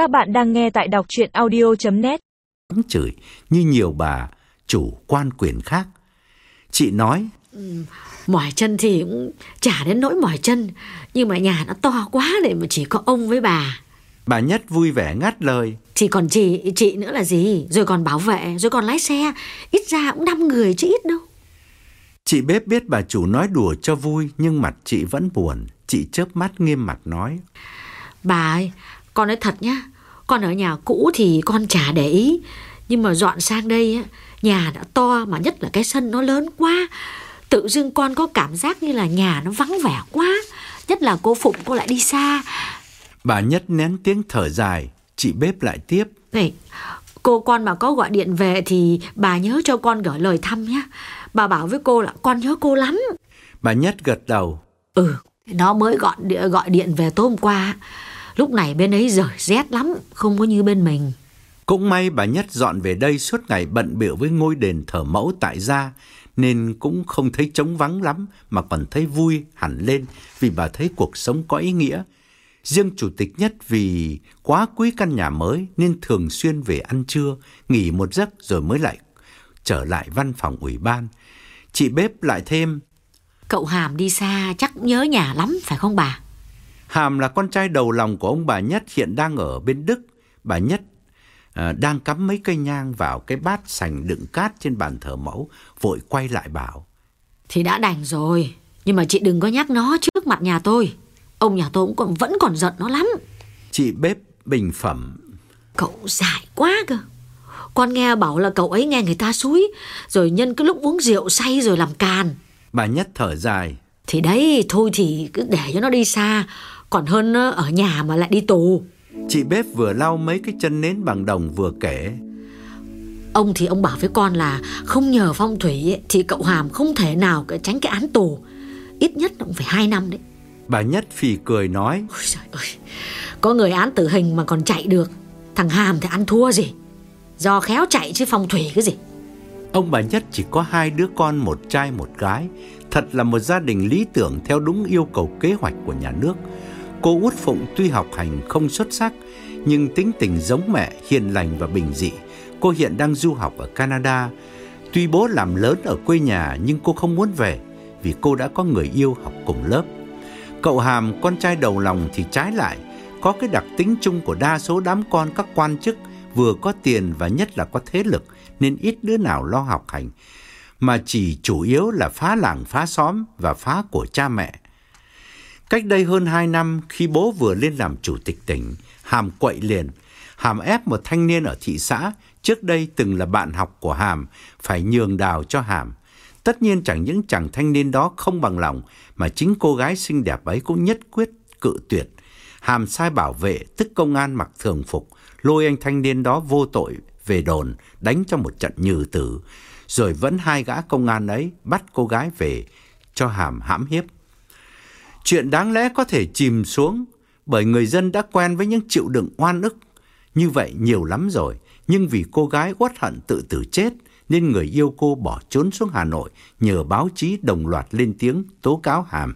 Các bạn đang nghe tại đọc chuyện audio.net mắng chửi như nhiều bà chủ quan quyền khác. Chị nói, Mỏi chân thì cũng chả đến nỗi mỏi chân Nhưng mà nhà nó to quá để mà chỉ có ông với bà bà Nhất vui vẻ ngắt lời. Thì còn chị, chị nữa là gì Rồi còn bảo vệ, rồi còn lái xe Ít ra cũng 5 người chứ ít đâu Chị bếp biết bà chủ nói đùa cho vui nhưng mặt chị vẫn buồn. Chị chớp mắt nghiêm mặt nói. Bà ơi, con nói thật nhá Con ở nhà cũ thì con chả để ý Nhưng mà dọn sang đây á Nhà đã to mà nhất là cái sân nó lớn quá Tự dưng con có cảm giác như là nhà nó vắng vẻ quá Nhất là cô Phụng cô lại đi xa Bà Nhất nén tiếng thở dài, chị bếp lại tiếp. Này, cô con mà có gọi điện về thì bà nhớ cho con gửi lời thăm nhé. Bà bảo với cô là con nhớ cô lắm. Bà Nhất gật đầu. Ừ, nó mới gọi điện, gọi điện về tối hôm qua. Lúc này bên ấy rời rét lắm, không có như bên mình. Cũng may bà Nhất dọn về đây suốt ngày bận bịu với ngôi đền thờ mẫu tại gia nên cũng không thấy trống vắng lắm mà còn thấy vui hẳn lên vì bà thấy cuộc sống có ý nghĩa. Riêng chủ tịch Nhất vì quá quý căn nhà mới nên thường xuyên về ăn trưa, nghỉ một giấc rồi mới lại trở lại văn phòng ủy ban. Chị bếp lại thêm, Cậu Hàm đi xa chắc nhớ nhà lắm phải không bà? Hàm là con trai đầu lòng của ông bà Nhất hiện đang ở bên Đức. Bà Nhất à, đang cắm mấy cây nhang vào cái bát sành đựng cát trên bàn thờ mẫu, vội quay lại bảo. Thì đã đành rồi, nhưng mà chị đừng có nhắc nó trước mặt nhà tôi. Ông nhà tôi cũng còn, vẫn còn giận nó lắm. Chị bếp bình phẩm. Cậu dài quá cơ. Con nghe bảo là cậu ấy nghe người ta xúi, rồi nhân cái lúc uống rượu say rồi làm càn. Bà Nhất thở dài. Thì đấy, thôi thì cứ để cho nó đi xa, còn hơn ờ, ở nhà mà lại đi tù. Chị bếp vừa lau mấy cái chân nến bằng đồng vừa kể. Ông thì ông bảo với con là không nhờ phong thủy thì cậu Hàm không thể nào tránh cái án tù. Ít nhất cũng phải 2 năm đấy. Bà Nhất phì cười nói. Ôi trời ơi, có người án tử hình mà còn chạy được. Thằng Hàm thì ăn thua gì. Do khéo chạy chứ phong thủy cái gì. Ông bà Nhất chỉ có hai đứa con một trai một gái. Thật là một gia đình lý tưởng theo đúng yêu cầu kế hoạch của nhà nước. Cô Út Phụng tuy học hành không xuất sắc, nhưng tính tình giống mẹ, hiền lành và bình dị. Cô hiện đang du học ở Canada. Tuy bố làm lớn ở quê nhà nhưng cô không muốn về vì cô đã có người yêu học cùng lớp. Cậu Hàm, con trai đầu lòng thì trái lại, có cái đặc tính chung của đa số đám con các quan chức vừa có tiền và nhất là có thế lực nên ít đứa nào lo học hành, mà chỉ chủ yếu là phá làng phá xóm và phá của cha mẹ. Cách đây hơn 2 năm khi bố vừa lên làm chủ tịch tỉnh, Hàm quậy liền, Hàm ép một thanh niên ở thị xã, trước đây từng là bạn học của Hàm, phải nhường đào cho Hàm. Tất nhiên chẳng những chàng thanh niên đó không bằng lòng, mà chính cô gái xinh đẹp ấy cũng nhất quyết cự tuyệt. Hàm sai bảo vệ, tức công an mặc thường phục, lôi anh thanh niên đó vô tội về đồn, đánh cho một trận nhừ tử. Rồi vẫn hai gã công an ấy bắt cô gái về cho Hàm hãm hiếp. Chuyện đáng lẽ có thể chìm xuống bởi người dân đã quen với những chịu đựng oan ức. Như vậy nhiều lắm rồi, nhưng vì cô gái uất hận tự tử chết nên người yêu cô bỏ trốn xuống Hà Nội nhờ báo chí đồng loạt lên tiếng tố cáo Hàm.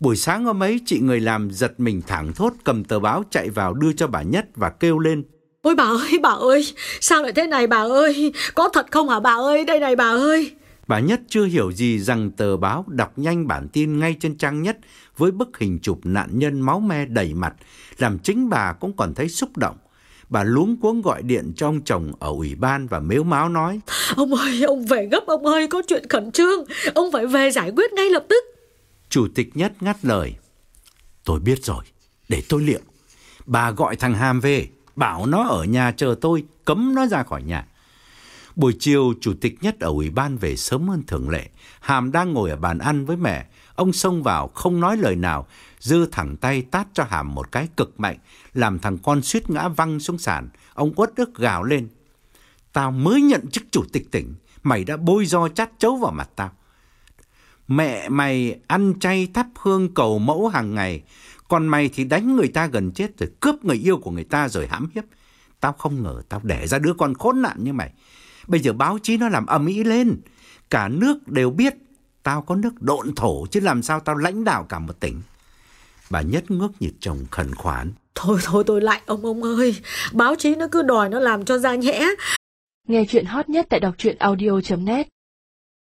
Buổi sáng hôm ấy, chị người làm giật mình thẳng thốt cầm tờ báo chạy vào đưa cho bà Nhất và kêu lên. Ôi bà ơi, bà ơi, sao lại thế này bà ơi? Có thật không hả bà ơi? Đây này bà ơi. Bà Nhất chưa hiểu gì rằng tờ báo đọc nhanh bản tin ngay trên trang nhất với bức hình chụp nạn nhân máu me đầy mặt, làm chính bà cũng còn thấy xúc động. Bà luống cuống gọi điện cho ông chồng ở ủy ban và mếu máo nói. Ông ơi, ông về gấp ông ơi, có chuyện khẩn trương. Ông phải về giải quyết ngay lập tức. Chủ tịch Nhất ngắt lời. Tôi biết rồi, để tôi liệu. Bà gọi thằng Hàm về, bảo nó ở nhà chờ tôi, cấm nó ra khỏi nhà. Buổi chiều, Chủ tịch Nhất ở ủy ban về sớm hơn thường lệ. Hàm đang ngồi ở bàn ăn với mẹ. Ông xông vào, không nói lời nào, giơ thẳng tay tát cho Hàm một cái cực mạnh, làm thằng con suýt ngã văng xuống sàn. Ông uất ức gào lên. Tao mới nhận chức chủ tịch tỉnh, mày đã bôi do chát chấu vào mặt tao. Mẹ mày ăn chay thắp hương cầu mẫu hàng ngày, còn mày thì đánh người ta gần chết rồi cướp người yêu của người ta rồi hãm hiếp. Tao không ngờ tao đẻ ra đứa con khốn nạn như mày. Bây giờ báo chí nó làm ầm ĩ lên, cả nước đều biết tao có nước độn thổ chứ làm sao tao lãnh đạo cả một tỉnh. Bà Nhất ngước nhìn chồng khẩn khoản. Thôi thôi tôi lại ông ông ơi, báo chí nó cứ đòi nó làm cho ra nhẽ. Nghe chuyện hot nhất tại đọc truyện audio.net